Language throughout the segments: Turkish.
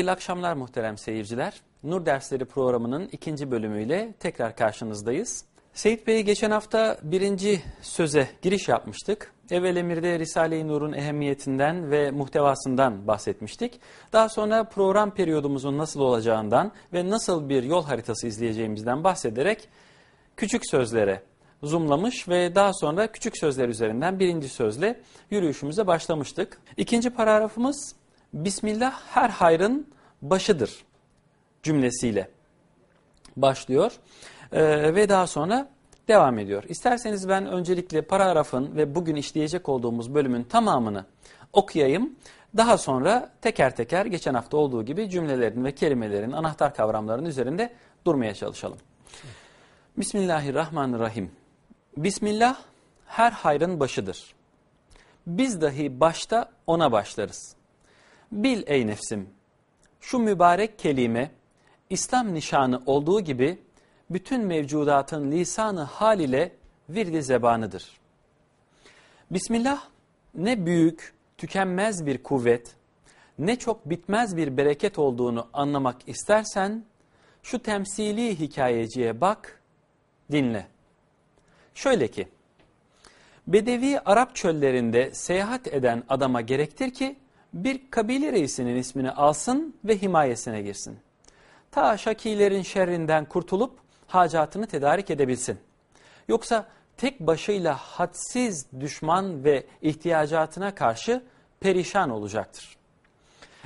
Hayırlı akşamlar muhterem seyirciler. Nur Dersleri programının ikinci bölümüyle tekrar karşınızdayız. Seyit Bey geçen hafta birinci söze giriş yapmıştık. Evvel emirde Risale-i Nur'un ehemmiyetinden ve muhtevasından bahsetmiştik. Daha sonra program periyodumuzun nasıl olacağından ve nasıl bir yol haritası izleyeceğimizden bahsederek küçük sözlere zoomlamış ve daha sonra küçük sözler üzerinden birinci sözle yürüyüşümüze başlamıştık. İkinci paragrafımız Bismillah her hayrın başıdır cümlesiyle başlıyor ee, ve daha sonra devam ediyor. İsterseniz ben öncelikle paragrafın ve bugün işleyecek olduğumuz bölümün tamamını okuyayım. Daha sonra teker teker geçen hafta olduğu gibi cümlelerin ve kelimelerin anahtar kavramların üzerinde durmaya çalışalım. Bismillahirrahmanirrahim. Bismillah her hayrın başıdır. Biz dahi başta ona başlarız. Bil ey nefsim, şu mübarek kelime İslam nişanı olduğu gibi bütün mevcudatın lisanı hal ile virdi zebanıdır. Bismillah ne büyük, tükenmez bir kuvvet, ne çok bitmez bir bereket olduğunu anlamak istersen, şu temsili hikayeciye bak, dinle. Şöyle ki, Bedevi Arap çöllerinde seyahat eden adama gerektir ki, bir kabile reisinin ismini alsın ve himayesine girsin. Ta şakilerin şerrinden kurtulup hacatını tedarik edebilsin. Yoksa tek başıyla hadsiz düşman ve ihtiyacatına karşı perişan olacaktır.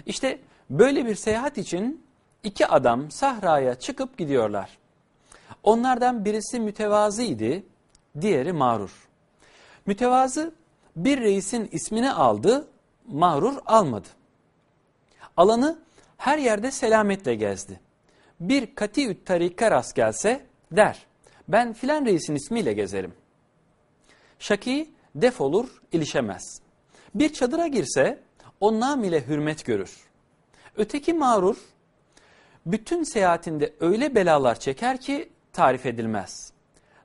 İşte böyle bir seyahat için iki adam sahraya çıkıp gidiyorlar. Onlardan birisi mütevazıydı, diğeri mağrur. Mütevazı bir reisin ismini aldı, mağrur almadı. Alanı her yerde selametle gezdi. Bir katiüt tarika rast gelse der, ben filan reisin ismiyle gezerim. Şaki defolur, ilişemez. Bir çadıra girse o nam ile hürmet görür. Öteki mağrur bütün seyahatinde öyle belalar çeker ki tarif edilmez.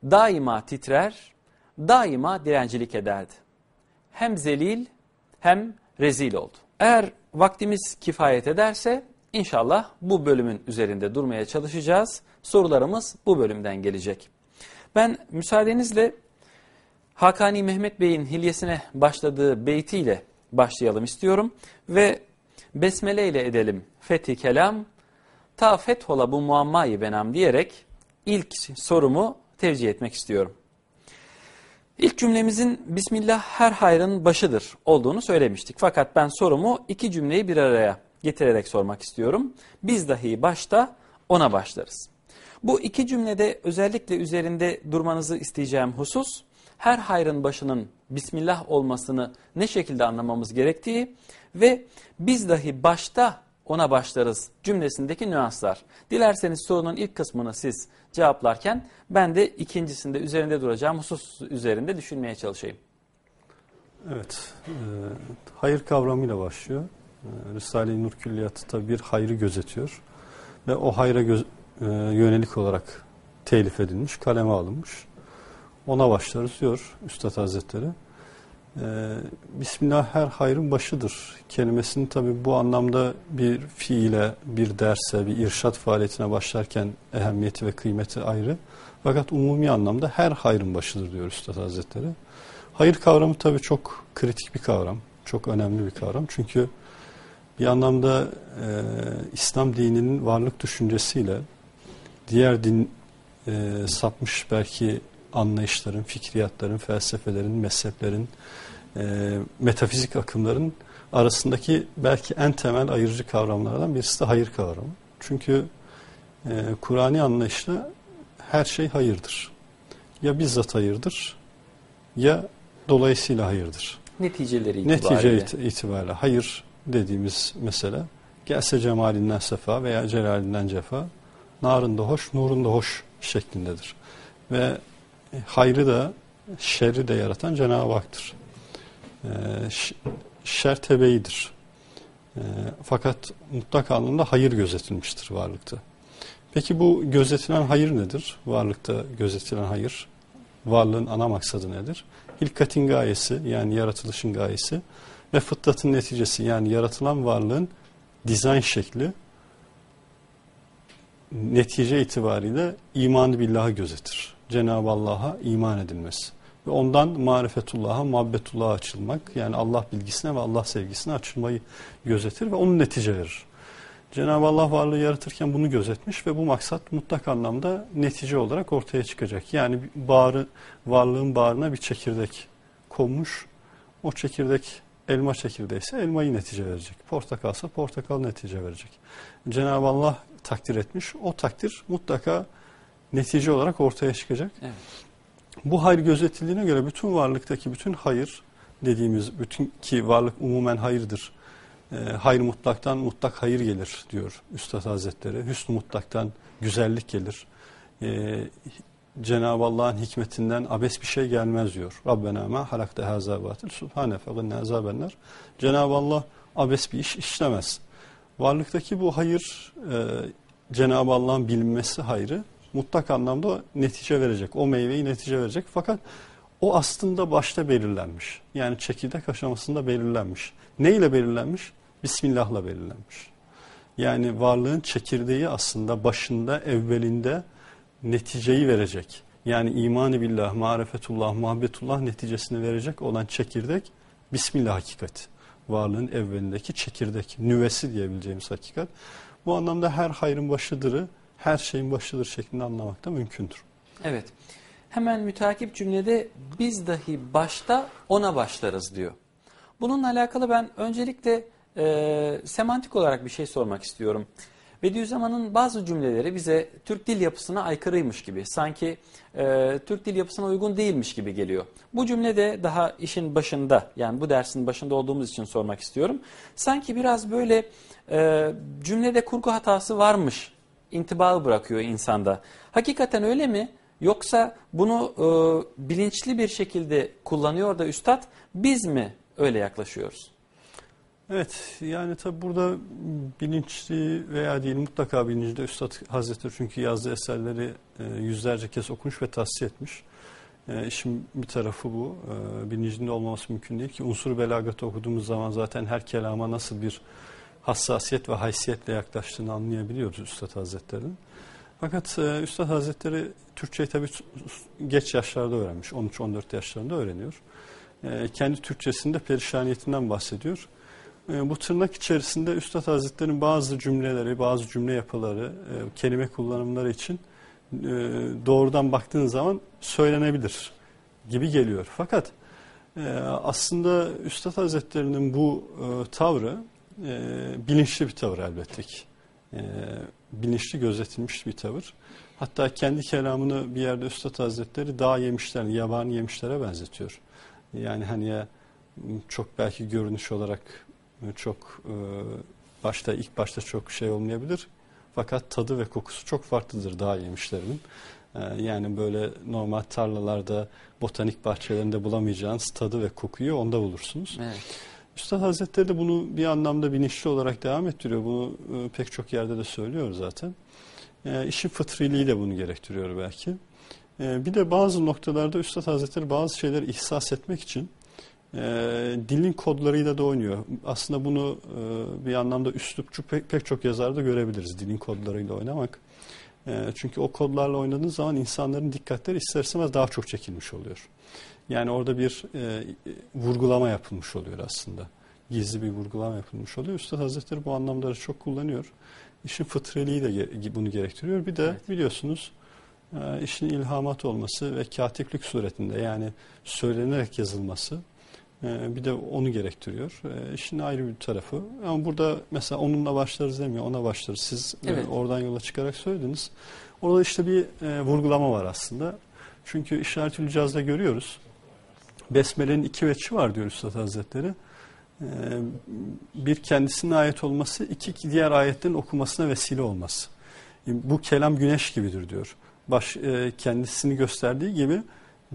Daima titrer, daima direncilik ederdi. Hem zelil hem rezil oldu. Eğer vaktimiz kifayet ederse inşallah bu bölümün üzerinde durmaya çalışacağız. Sorularımız bu bölümden gelecek. Ben müsaadenizle Hakani Mehmet Bey'in hilyesine başladığı beytiyle başlayalım istiyorum. Ve besmele ile edelim fethi kelam, ta fethola bu muammayı benam diyerek ilk sorumu tevcih etmek istiyorum. İlk cümlemizin Bismillah her hayrın başıdır olduğunu söylemiştik. Fakat ben sorumu iki cümleyi bir araya getirerek sormak istiyorum. Biz dahi başta ona başlarız. Bu iki cümlede özellikle üzerinde durmanızı isteyeceğim husus, her hayrın başının Bismillah olmasını ne şekilde anlamamız gerektiği ve biz dahi başta ona başlarız cümlesindeki nüanslar. Dilerseniz sorunun ilk kısmını siz cevaplarken ben de ikincisinde üzerinde duracağım husus üzerinde düşünmeye çalışayım. Evet, e, hayır kavramıyla başlıyor. E, Risale-i Nur Külliyatı tabi bir hayrı gözetiyor ve o hayra göz, e, yönelik olarak telif edilmiş, kaleme alınmış. Ona başlarız diyor Üstad Hazretleri. Ee, Bismillah her hayrın başıdır kelimesini tabi bu anlamda bir fiile, bir derse, bir irşat faaliyetine başlarken ehemmiyeti ve kıymeti ayrı. Fakat umumi anlamda her hayrın başıdır diyor Üstad Hazretleri. Hayır kavramı tabi çok kritik bir kavram, çok önemli bir kavram. Çünkü bir anlamda e, İslam dininin varlık düşüncesiyle diğer din e, sapmış belki anlayışların, fikriyatların, felsefelerin, mezheplerin, e, metafizik akımların arasındaki belki en temel ayırıcı kavramlardan birisi de hayır kavramı. Çünkü e, Kur'an'i anlayışla her şey hayırdır. Ya bizzat hayırdır ya dolayısıyla hayırdır. Neticeleri itibariyle. Netice itibariyle hayır dediğimiz mesele gelse cemalinden sefa veya celalinden cefa narında hoş, nurunda hoş şeklindedir. Ve hayrı da şerri de yaratan Cenab-ı Hak'tır. E, şer tebeidir. E, fakat mutlak anlamda hayır gözetilmiştir varlıkta. Peki bu gözetilen hayır nedir? Varlıkta gözetilen hayır, varlığın ana maksadı nedir? Hilkatin gayesi yani yaratılışın gayesi ve fıtratın neticesi yani yaratılan varlığın dizayn şekli netice itibariyle imanı billaha gözetir. Cenab-ı Allah'a iman edilmesi. Ve ondan marifetullah'a, muhabbetullah'a açılmak yani Allah bilgisine ve Allah sevgisine açılmayı gözetir ve onun netice verir. Cenab-ı Allah varlığı yaratırken bunu gözetmiş ve bu maksat mutlak anlamda netice olarak ortaya çıkacak. Yani bağrı, varlığın bağrına bir çekirdek konmuş. O çekirdek elma çekirdeği ise elmayı netice verecek. Portakalsa portakal netice verecek. Cenab-ı Allah takdir etmiş. O takdir mutlaka netice olarak ortaya çıkacak. Evet. Bu hayır gözetildiğine göre bütün varlıktaki bütün hayır dediğimiz bütün ki varlık umumen hayırdır. E, hayır mutlaktan mutlak hayır gelir diyor Üstad Hazretleri. Hüsnü mutlaktan güzellik gelir. E, Cenab-ı Allah'ın hikmetinden abes bir şey gelmez diyor. Rabbena ma halakte haza batil subhane feginne azabenler. Cenab-ı Allah abes bir iş işlemez. Varlıktaki bu hayır e, Cenab-ı Allah'ın bilinmesi hayrı mutlak anlamda netice verecek. O meyveyi netice verecek. Fakat o aslında başta belirlenmiş. Yani çekirdek aşamasında belirlenmiş. Ne ile belirlenmiş? Bismillah'la belirlenmiş. Yani varlığın çekirdeği aslında başında, evvelinde neticeyi verecek. Yani imanı billah, marifetullah, muhabbetullah neticesini verecek olan çekirdek Bismillah hakikati. Varlığın evvelindeki çekirdek, nüvesi diyebileceğimiz hakikat. Bu anlamda her hayrın başıdırı, her şeyin başıdır şeklinde anlamak da mümkündür. Evet. Hemen mütakip cümlede biz dahi başta ona başlarız diyor. Bununla alakalı ben öncelikle e, semantik olarak bir şey sormak istiyorum. Bediüzzaman'ın bazı cümleleri bize Türk dil yapısına aykırıymış gibi, sanki e, Türk dil yapısına uygun değilmiş gibi geliyor. Bu cümlede daha işin başında, yani bu dersin başında olduğumuz için sormak istiyorum. Sanki biraz böyle e, cümlede kurgu hatası varmış intibağı bırakıyor insanda. Hakikaten öyle mi? Yoksa bunu e, bilinçli bir şekilde kullanıyor da üstad, biz mi öyle yaklaşıyoruz? Evet yani tabi burada bilinçli veya değil mutlaka bilinçli Üstad Hazretleri çünkü yazdığı eserleri e, yüzlerce kez okumuş ve tahsis etmiş. E, işin bir tarafı bu. E, bilincinde olmaması mümkün değil ki unsur belagatı okuduğumuz zaman zaten her kelama nasıl bir hassasiyet ve haysiyetle yaklaştığını anlayabiliyoruz Üstad Hazretleri'nin. Fakat e, Üstad Hazretleri Türkçeyi tabi geç yaşlarda öğrenmiş. 13-14 yaşlarında öğreniyor. E, kendi Türkçesinde perişaniyetinden bahsediyor. E, bu tırnak içerisinde Üstad Hazretleri'nin bazı cümleleri, bazı cümle yapıları, e, kelime kullanımları için e, doğrudan baktığın zaman söylenebilir gibi geliyor. Fakat aslında Üstad Hazretleri'nin bu tavrı bilinçli bir tavır elbette ki. Bilinçli gözetilmiş bir tavır. Hatta kendi kelamını bir yerde Üstad Hazretleri dağ yemişler, yabani yemişlere benzetiyor. Yani hani ya çok belki görünüş olarak çok e, başta ilk başta çok şey olmayabilir. Fakat tadı ve kokusu çok farklıdır dağ yemişlerinin. E, yani böyle normal tarlalarda, botanik bahçelerinde bulamayacağınız tadı ve kokuyu onda bulursunuz. Evet. Üstad Hazretleri de bunu bir anlamda bilinçli olarak devam ettiriyor. Bunu e, pek çok yerde de söylüyor zaten. E, işin fıtriliği de bunu gerektiriyor belki. E, bir de bazı noktalarda Üstad Hazretleri bazı şeyleri ihsas etmek için e, dilin kodlarıyla da oynuyor. Aslında bunu bir anlamda üslupçu pek, pek çok yazarda görebiliriz dilin kodlarıyla oynamak. Çünkü o kodlarla oynadığın zaman insanların dikkatleri ister istemez daha çok çekilmiş oluyor. Yani orada bir e, vurgulama yapılmış oluyor aslında. Gizli bir vurgulama yapılmış oluyor. Üstad Hazretleri bu anlamda çok kullanıyor. İşin fıtreliği de bunu gerektiriyor. Bir de evet. biliyorsunuz e, işin ilhamat olması ve katiplik suretinde yani söylenerek yazılması ee, bir de onu gerektiriyor. Ee, işin ayrı bir tarafı. Ama burada mesela onunla başlarız demiyor, ona başlarız. Siz e, evet. oradan yola çıkarak söylediniz. Orada işte bir e, vurgulama var aslında. Çünkü işaretül cazda görüyoruz. Besmele'nin iki veçi var diyor Üstad Hazretleri. Ee, bir kendisinin ayet olması, iki diğer ayetlerin okumasına vesile olması. Bu kelam güneş gibidir diyor. Baş, e, kendisini gösterdiği gibi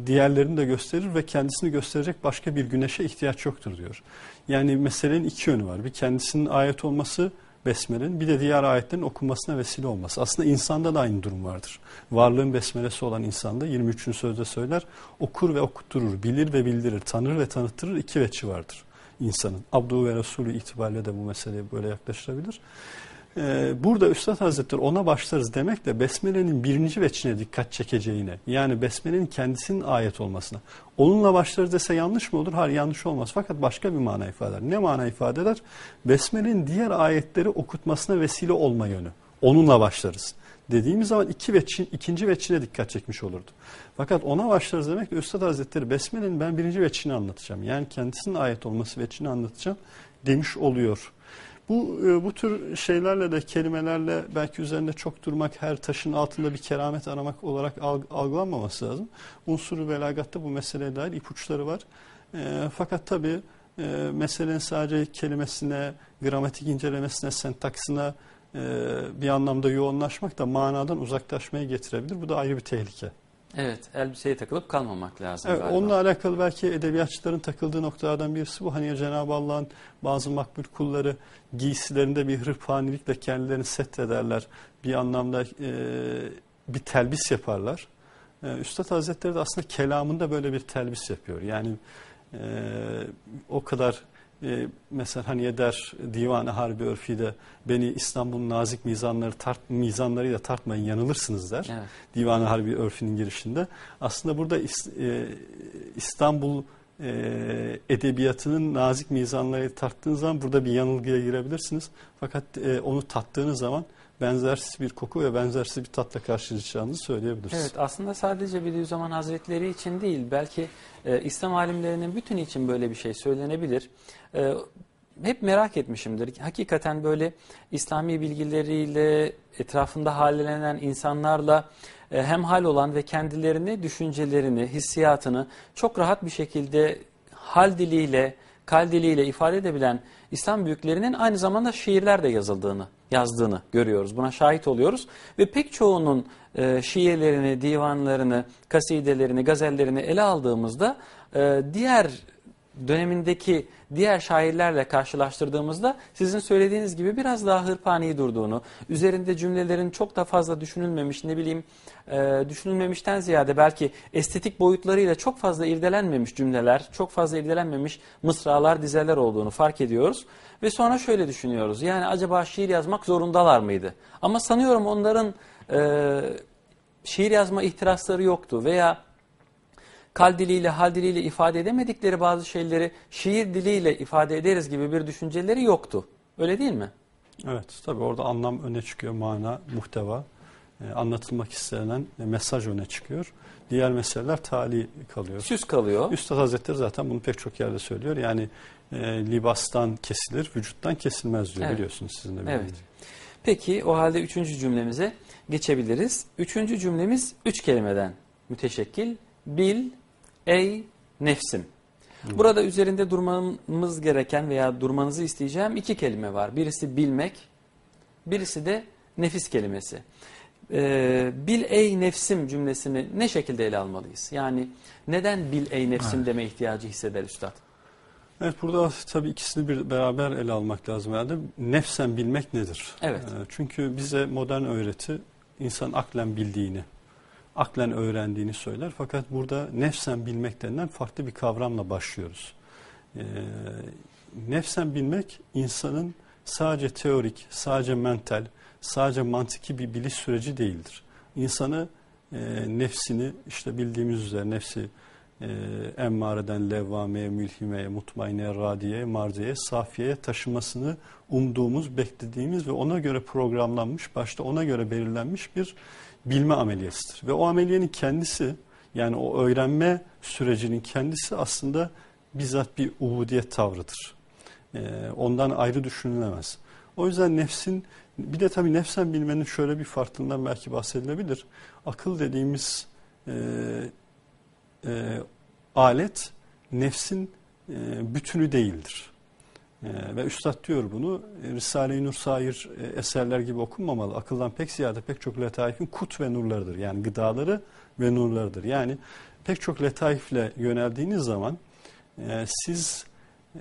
diğerlerini de gösterir ve kendisini gösterecek başka bir güneşe ihtiyaç yoktur diyor. Yani meselenin iki yönü var. Bir kendisinin ayet olması besmelenin bir de diğer ayetlerin okunmasına vesile olması. Aslında insanda da aynı durum vardır. Varlığın besmelesi olan insanda 23. sözde söyler okur ve okutturur, bilir ve bildirir, tanır ve tanıttırır iki veçi vardır. insanın. Abdu ve Resulü itibariyle de bu meseleye böyle yaklaşılabilir. Ee, burada Üstad Hazretleri ona başlarız demek de Besmele'nin birinci veçine dikkat çekeceğine yani Besmele'nin kendisinin ayet olmasına. Onunla başlarız dese yanlış mı olur? Hayır yanlış olmaz fakat başka bir mana ifade eder. Ne mana ifade eder? Besmele'nin diğer ayetleri okutmasına vesile olma yönü. Onunla başlarız. Dediğimiz zaman iki veçin, ikinci veçine dikkat çekmiş olurdu. Fakat ona başlarız demek de Üstad Hazretleri Besmele'nin ben birinci veçini anlatacağım. Yani kendisinin ayet olması veçini anlatacağım demiş oluyor. Bu e, bu tür şeylerle de kelimelerle belki üzerinde çok durmak, her taşın altında bir keramet aramak olarak algılanmaması lazım. Unsuru belagatta bu meseleye dair ipuçları var. E, fakat tabii e, meselenin sadece kelimesine, gramatik incelemesine, sentaksına e, bir anlamda yoğunlaşmak da manadan uzaklaşmaya getirebilir. Bu da ayrı bir tehlike. Evet, elbiseye takılıp kalmamak lazım evet, galiba. Onunla alakalı belki edebiyatçıların takıldığı noktalardan birisi bu. Hani Cenab-ı Allah'ın bazı makbul kulları giysilerinde bir hırpanilikle kendilerini setrederler. Bir anlamda e, bir telbis yaparlar. E, Üstad Hazretleri de aslında kelamında böyle bir telbis yapıyor. Yani e, o kadar e, mesela hani eder divanı harbi örfide beni İstanbul'un nazik mizanları tart, mizanlarıyla tartmayın yanılırsınız der. Evet. Divanı harbi örfünün girişinde. Aslında burada e, İstanbul e, edebiyatının nazik mizanları tarttığınız zaman burada bir yanılgıya girebilirsiniz. Fakat e, onu tattığınız zaman benzersiz bir koku ve benzersiz bir tatla karşılaşacağınızı söyleyebiliriz. Evet aslında sadece Bediüzzaman Hazretleri için değil belki e, İslam alimlerinin bütün için böyle bir şey söylenebilir. E, hep merak etmişimdir. Hakikaten böyle İslami bilgileriyle etrafında hallenen insanlarla e, hemhal olan ve kendilerini, düşüncelerini, hissiyatını çok rahat bir şekilde hal diliyle, kal diliyle ifade edebilen İslam büyüklerinin aynı zamanda şiirler de yazıldığını, yazdığını görüyoruz. Buna şahit oluyoruz. Ve pek çoğunun e, şiirlerini, divanlarını, kasidelerini, gazellerini ele aldığımızda e, diğer dönemindeki diğer şairlerle karşılaştırdığımızda sizin söylediğiniz gibi biraz daha hırpani durduğunu, üzerinde cümlelerin çok da fazla düşünülmemiş, ne bileyim e, düşünülmemişten ziyade belki estetik boyutlarıyla çok fazla irdelenmemiş cümleler, çok fazla irdelenmemiş mısralar, dizeler olduğunu fark ediyoruz. Ve sonra şöyle düşünüyoruz, yani acaba şiir yazmak zorundalar mıydı? Ama sanıyorum onların e, şiir yazma ihtirasları yoktu veya kal diliyle, hal diliyle ifade edemedikleri bazı şeyleri şiir diliyle ifade ederiz gibi bir düşünceleri yoktu. Öyle değil mi? Evet, tabii orada anlam öne çıkıyor, mana, muhteva, e, anlatılmak istenen e, mesaj öne çıkıyor. Diğer meseleler tali kalıyor. Süs kalıyor. Üstad Hazretleri zaten bunu pek çok yerde söylüyor. Yani e, libastan kesilir, vücuttan kesilmez diyor evet. biliyorsunuz sizin de Evet. Peki o halde üçüncü cümlemize geçebiliriz. Üçüncü cümlemiz üç kelimeden müteşekkil. Bil, Ey nefsim. Burada üzerinde durmamız gereken veya durmanızı isteyeceğim iki kelime var. Birisi bilmek, birisi de nefis kelimesi. Ee, bil ey nefsim cümlesini ne şekilde ele almalıyız? Yani neden bil ey nefsim evet. deme ihtiyacı hisseder üstad? Evet burada tabii ikisini bir beraber ele almak lazım herhalde. Nefsen bilmek nedir? Evet. Ee, çünkü bize modern öğreti insan aklen bildiğini, aklen öğrendiğini söyler. Fakat burada nefsen bilmek denilen farklı bir kavramla başlıyoruz. Ee, nefsen bilmek insanın sadece teorik, sadece mental, sadece mantıki bir biliş süreci değildir. İnsanı e, nefsini işte bildiğimiz üzere nefsi e, emmareden levvameye, mülhimeye, mutmaineye, radiyeye, marziyeye, safiyeye taşımasını umduğumuz, beklediğimiz ve ona göre programlanmış, başta ona göre belirlenmiş bir bilme ameliyasıdır. Ve o ameliyenin kendisi yani o öğrenme sürecinin kendisi aslında bizzat bir ubudiyet tavrıdır. Ee, ondan ayrı düşünülemez. O yüzden nefsin bir de tabii nefsen bilmenin şöyle bir farklılığından belki bahsedilebilir. Akıl dediğimiz e, e, alet nefsin e, bütünü değildir. Ee, ve Üstad diyor bunu Risale-i Nur sair e, eserler gibi okunmamalı. Akıldan pek ziyade pek çok letaifin kut ve nurlarıdır. Yani gıdaları ve nurlarıdır. Yani pek çok letaifle yöneldiğiniz zaman e, siz e,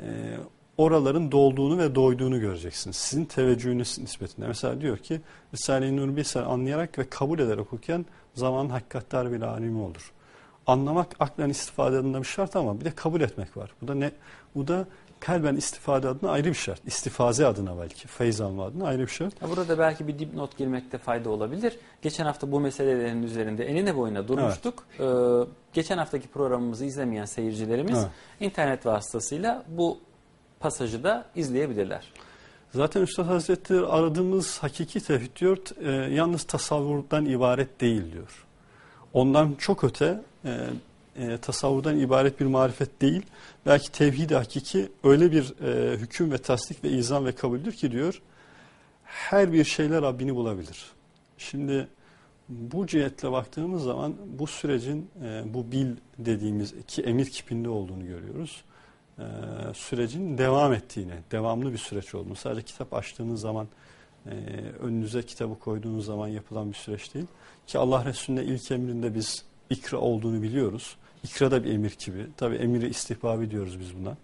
oraların dolduğunu ve doyduğunu göreceksiniz. Sizin teveccühünüz nispetinde. Mesela diyor ki Risale-i Nur bir anlayarak ve kabul ederek okurken zaman hakikatler bile alimi olur. Anlamak aklen istifade edilen bir şart ama bir de kabul etmek var. Bu da ne? Bu da kalben istifade adına ayrı bir şart. İstifaze adına belki. Feyz alma adına ayrı bir şart. Ya Burada belki bir dipnot girmekte fayda olabilir. Geçen hafta bu meselelerin üzerinde enine boyuna durmuştuk. Ee, geçen haftaki programımızı izlemeyen seyircilerimiz Evet. internet vasıtasıyla bu pasajı da izleyebilirler. Zaten Üstad Hazretleri aradığımız hakiki tevhid diyor e, yalnız tasavvurdan ibaret değil diyor. Ondan çok öte e, e, tasavvurdan ibaret bir marifet değil. Belki tevhid-i hakiki öyle bir e, hüküm ve tasdik ve izan ve kabuldür ki diyor her bir şeyle Rabbini bulabilir. Şimdi bu cihetle baktığımız zaman bu sürecin e, bu bil dediğimiz iki emir kipinde olduğunu görüyoruz. E, sürecin devam ettiğini, devamlı bir süreç olduğunu. Sadece kitap açtığınız zaman, e, önünüze kitabı koyduğunuz zaman yapılan bir süreç değil. Ki Allah Resulü'nde ilk emrinde biz ikra olduğunu biliyoruz. İkra da bir emir gibi. Tabi emiri istihbabi diyoruz biz buna.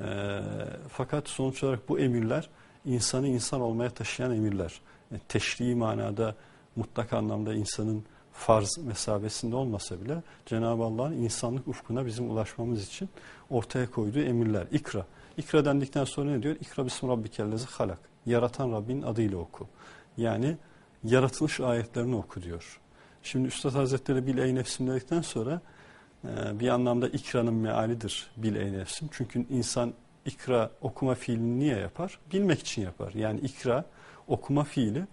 E, fakat sonuç olarak bu emirler insanı insan olmaya taşıyan emirler. E, teşrii manada mutlak anlamda insanın farz mesabesinde olmasa bile Cenab-ı Allah'ın insanlık ufkuna bizim ulaşmamız için ortaya koyduğu emirler. İkra. İkra dendikten sonra ne diyor? İkra bismi rabbikellezi halak. Yaratan Rabbin adıyla oku. Yani yaratılış ayetlerini oku diyor. Şimdi Üstad Hazretleri bil ey nefsim dedikten sonra e, bir anlamda ikranın mealidir bil ey nefsim. Çünkü insan ikra okuma fiilini niye yapar? Bilmek için yapar. Yani ikra okuma fiili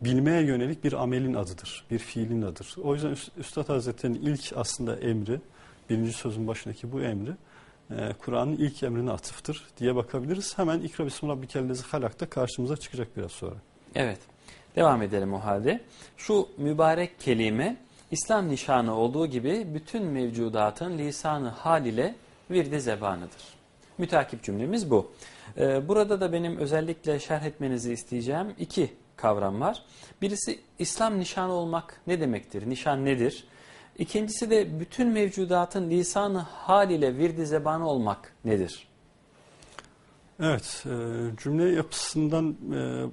bilmeye yönelik bir amelin adıdır, bir fiilin adıdır. O yüzden Üst- Üstad Hazretleri'nin ilk aslında emri, birinci sözün başındaki bu emri, e, Kur'an'ın ilk emrine atıftır diye bakabiliriz. Hemen İkra Bismi Rabbikellezi halakta karşımıza çıkacak biraz sonra. Evet. Devam edelim o halde. Şu mübarek kelime İslam nişanı olduğu gibi bütün mevcudatın lisanı hal ile virdi zebanıdır. Mütakip cümlemiz bu. Ee, burada da benim özellikle şerh etmenizi isteyeceğim iki kavram var. Birisi İslam nişanı olmak ne demektir? Nişan nedir? İkincisi de bütün mevcudatın lisanı hal ile virdi zebanı olmak nedir? Evet, e, cümle yapısından e,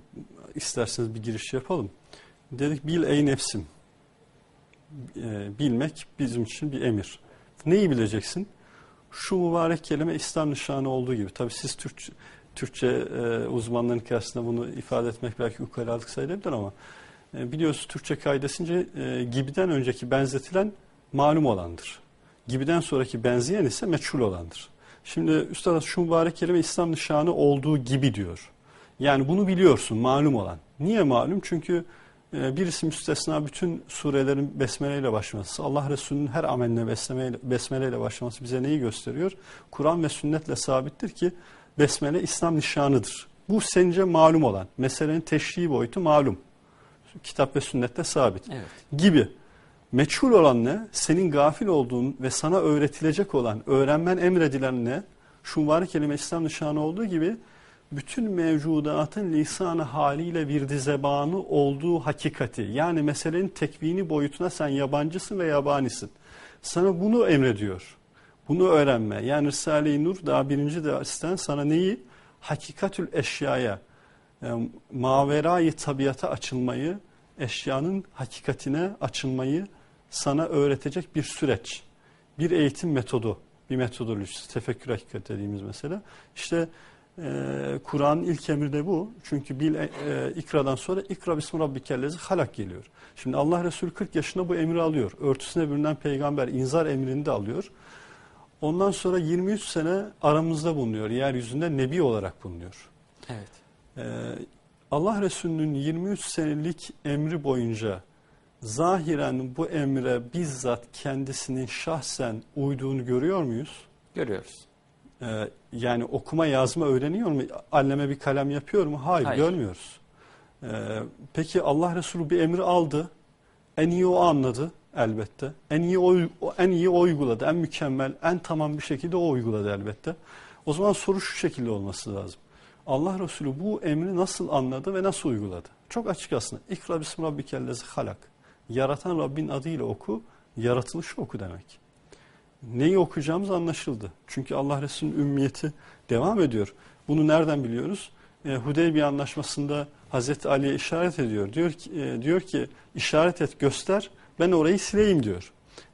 isterseniz bir giriş yapalım. Dedik bil ey nefsim. E, bilmek bizim için bir emir. Neyi bileceksin? Şu mübarek kelime İslam nişanı olduğu gibi. Tabii siz Türkçe, Türkçe e, uzmanların karşısında bunu ifade etmek belki ukalalık sayılabilir ama e, biliyorsunuz Türkçe kaidesince e, gibiden önceki benzetilen malum olandır. Gibiden sonraki benzeyen ise meçhul olandır. Şimdi Üstad şu mübarek kelime İslam nişanı olduğu gibi diyor. Yani bunu biliyorsun malum olan. Niye malum? Çünkü e, birisi müstesna bütün surelerin besmeleyle başlaması, Allah Resulü'nün her ameline besmeleyle, başlaması bize neyi gösteriyor? Kur'an ve sünnetle sabittir ki besmele İslam nişanıdır. Bu sence malum olan, meselenin teşriği boyutu malum. Kitap ve sünnette sabit Evet. gibi. Meçhul olan ne? Senin gafil olduğun ve sana öğretilecek olan, öğrenmen emredilen ne? Şu mübarek kelime İslam nişanı olduğu gibi bütün mevcudatın lisanı haliyle bir zebanı olduğu hakikati. Yani meselenin tekvini boyutuna sen yabancısın ve yabanisin. Sana bunu emrediyor. Bunu öğrenme. Yani Risale-i Nur daha birinci dersten sana neyi? Hakikatül eşyaya, yani maverayı tabiata açılmayı, eşyanın hakikatine açılmayı sana öğretecek bir süreç. Bir eğitim metodu, bir metodolojisi, tefekkür hakikat dediğimiz mesele. İşte e, Kur'an'ın ilk emri de bu. Çünkü bil, e, ikradan sonra ikra bismi rabbikellezi halak geliyor. Şimdi Allah Resulü 40 yaşında bu emri alıyor. Örtüsüne bürünen peygamber inzar emrini de alıyor. Ondan sonra 23 sene aramızda bulunuyor. Yeryüzünde nebi olarak bulunuyor. Evet. Ee, Allah Resulü'nün 23 senelik emri boyunca zahiren bu emre bizzat kendisinin şahsen uyduğunu görüyor muyuz? Görüyoruz. Ee, yani okuma yazma öğreniyor mu? Alleme bir kalem yapıyor mu? Hayır, Hayır. görmüyoruz. Ee, peki Allah Resulü bir emri aldı. En iyi o anladı elbette. En iyi o, en iyi o uyguladı. En mükemmel, en tamam bir şekilde o uyguladı elbette. O zaman soru şu şekilde olması lazım. Allah Resulü bu emri nasıl anladı ve nasıl uyguladı? Çok açık aslında. İkra bismi rabbikellezi halak. Yaratan Rabbin adıyla oku, yaratılışı oku demek. Neyi okuyacağımız anlaşıldı. Çünkü Allah Resulü'nün ümmiyeti devam ediyor. Bunu nereden biliyoruz? E, Hudeybiye anlaşmasında Hazreti Ali'ye işaret ediyor. Diyor ki, e, diyor ki işaret et göster ben orayı sileyim diyor.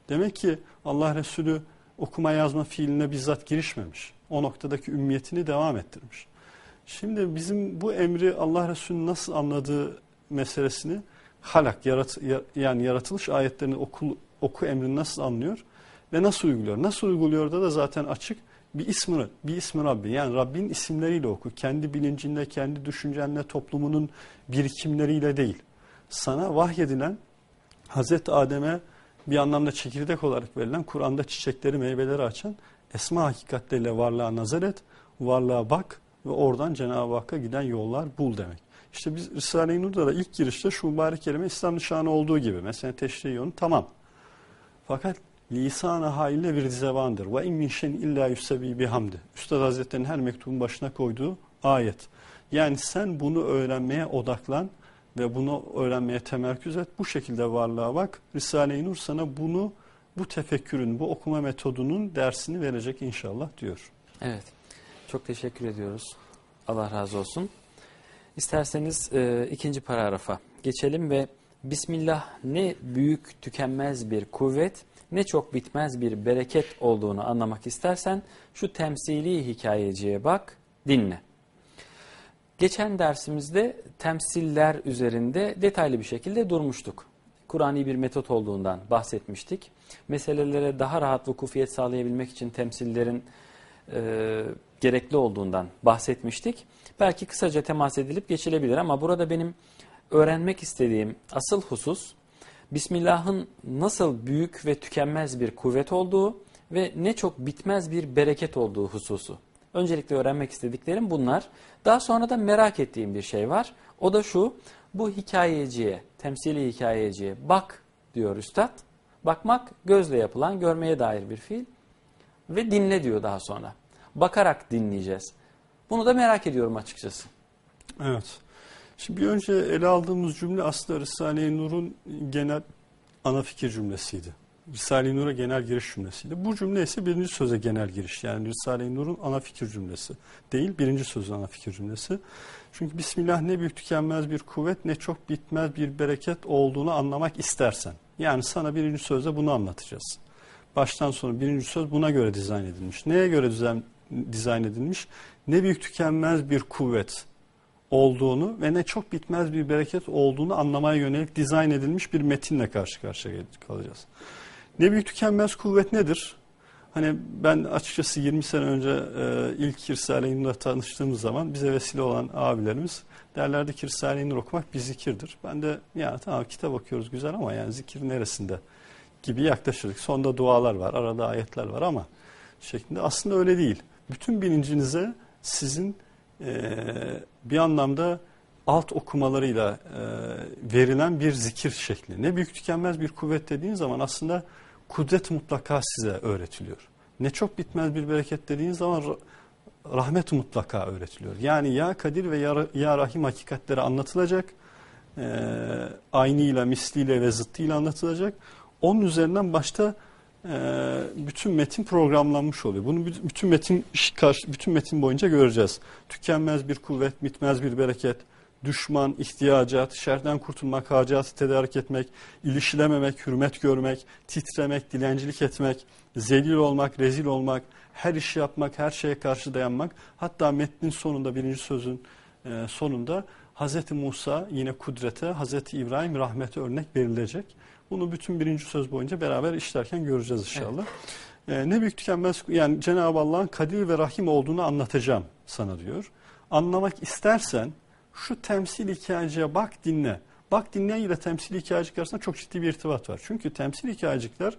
Demek ki Allah Resulü okuma yazma fiiline bizzat girişmemiş. O noktadaki ümmiyetini devam ettirmiş. Şimdi bizim bu emri Allah Resulü nasıl anladığı meselesini halak, yarat, yani yaratılış ayetlerini oku, oku emrini nasıl anlıyor ve nasıl uyguluyor? Nasıl uyguluyor da da zaten açık bir ismi, bir ismi Rabbi. Yani Rabbin isimleriyle oku. Kendi bilincinde, kendi düşüncenle, toplumunun birikimleriyle değil. Sana vahyedilen Hazreti Adem'e bir anlamda çekirdek olarak verilen Kur'an'da çiçekleri, meyveleri açan esma hakikatleriyle varlığa nazar et, varlığa bak ve oradan Cenab-ı Hakk'a giden yollar bul demek. İşte biz Risale-i Nur'da da ilk girişte şu mübarek kelime İslam nişanı olduğu gibi. Mesela teşri yolu tamam. Fakat lisan-ı haline bir zevandır. Ve in şeyin illa yusebi bihamdi. Üstad Hazretleri'nin her mektubun başına koyduğu ayet. Yani sen bunu öğrenmeye odaklan ve bunu öğrenmeye temerküz et. Bu şekilde varlığa bak. Risale-i Nur sana bunu, bu tefekkürün, bu okuma metodunun dersini verecek inşallah diyor. Evet. Çok teşekkür ediyoruz. Allah razı olsun. İsterseniz e, ikinci paragrafa geçelim ve Bismillah ne büyük tükenmez bir kuvvet ne çok bitmez bir bereket olduğunu anlamak istersen şu temsili hikayeciye bak, dinle. Geçen dersimizde temsiller üzerinde detaylı bir şekilde durmuştuk. Kur'an'i bir metot olduğundan bahsetmiştik. Meselelere daha rahat vukufiyet sağlayabilmek için temsillerin e, gerekli olduğundan bahsetmiştik. Belki kısaca temas edilip geçilebilir ama burada benim öğrenmek istediğim asıl husus Bismillah'ın nasıl büyük ve tükenmez bir kuvvet olduğu ve ne çok bitmez bir bereket olduğu hususu. Öncelikle öğrenmek istediklerim bunlar. Daha sonra da merak ettiğim bir şey var. O da şu, bu hikayeciye, temsili hikayeciye bak diyor üstad. Bakmak gözle yapılan, görmeye dair bir fiil. Ve dinle diyor daha sonra. Bakarak dinleyeceğiz. Bunu da merak ediyorum açıkçası. Evet. Şimdi bir önce ele aldığımız cümle aslında Risale-i Nur'un genel ana fikir cümlesiydi. Risale-i Nur'a genel giriş cümlesiydi. Bu cümle ise birinci söze genel giriş. Yani Risale-i Nur'un ana fikir cümlesi değil, birinci sözün ana fikir cümlesi. Çünkü Bismillah ne büyük tükenmez bir kuvvet ne çok bitmez bir bereket olduğunu anlamak istersen. Yani sana birinci sözde bunu anlatacağız. Baştan sona birinci söz buna göre dizayn edilmiş. Neye göre dizayn, dizayn edilmiş? Ne büyük tükenmez bir kuvvet olduğunu ve ne çok bitmez bir bereket olduğunu anlamaya yönelik dizayn edilmiş bir metinle karşı karşıya kalacağız. Ne büyük tükenmez kuvvet nedir? Hani ben açıkçası 20 sene önce e, ilk Risale-i tanıştığımız zaman bize vesile olan abilerimiz derlerdi ki Risale-i okumak bir zikirdir. Ben de ya tamam kitap okuyoruz güzel ama yani zikir neresinde gibi yaklaşırdık. Sonda dualar var, arada ayetler var ama şeklinde aslında öyle değil. Bütün bilincinize sizin bir anlamda alt okumalarıyla e, verilen bir zikir şekli. Ne büyük tükenmez bir kuvvet dediğin zaman aslında kudret mutlaka size öğretiliyor. Ne çok bitmez bir bereket dediğin zaman rahmet mutlaka öğretiliyor. Yani ya Kadir ve ya, Rahim hakikatleri anlatılacak. E, aynıyla, misliyle ve zıttıyla anlatılacak. Onun üzerinden başta bütün metin programlanmış oluyor. Bunu bütün metin bütün metin boyunca göreceğiz. Tükenmez bir kuvvet, bitmez bir bereket, düşman, ihtiyacat, şerden kurtulmak, hacatı tedarik etmek, ilişilememek, hürmet görmek, titremek, dilencilik etmek, zelil olmak, rezil olmak, her işi yapmak, her şeye karşı dayanmak. Hatta metnin sonunda, birinci sözün e, sonunda Hz. Musa yine kudrete, Hz. İbrahim rahmete örnek verilecek. Bunu bütün birinci söz boyunca beraber işlerken göreceğiz inşallah. Evet. Ee, ne büyük tükenmez yani Cenab-ı Allah'ın kadir ve rahim olduğunu anlatacağım sana diyor. Anlamak istersen şu temsil hikayeciye bak dinle. Bak dinleyen ile temsil hikayecik arasında çok ciddi bir irtibat var. Çünkü temsil hikayecikler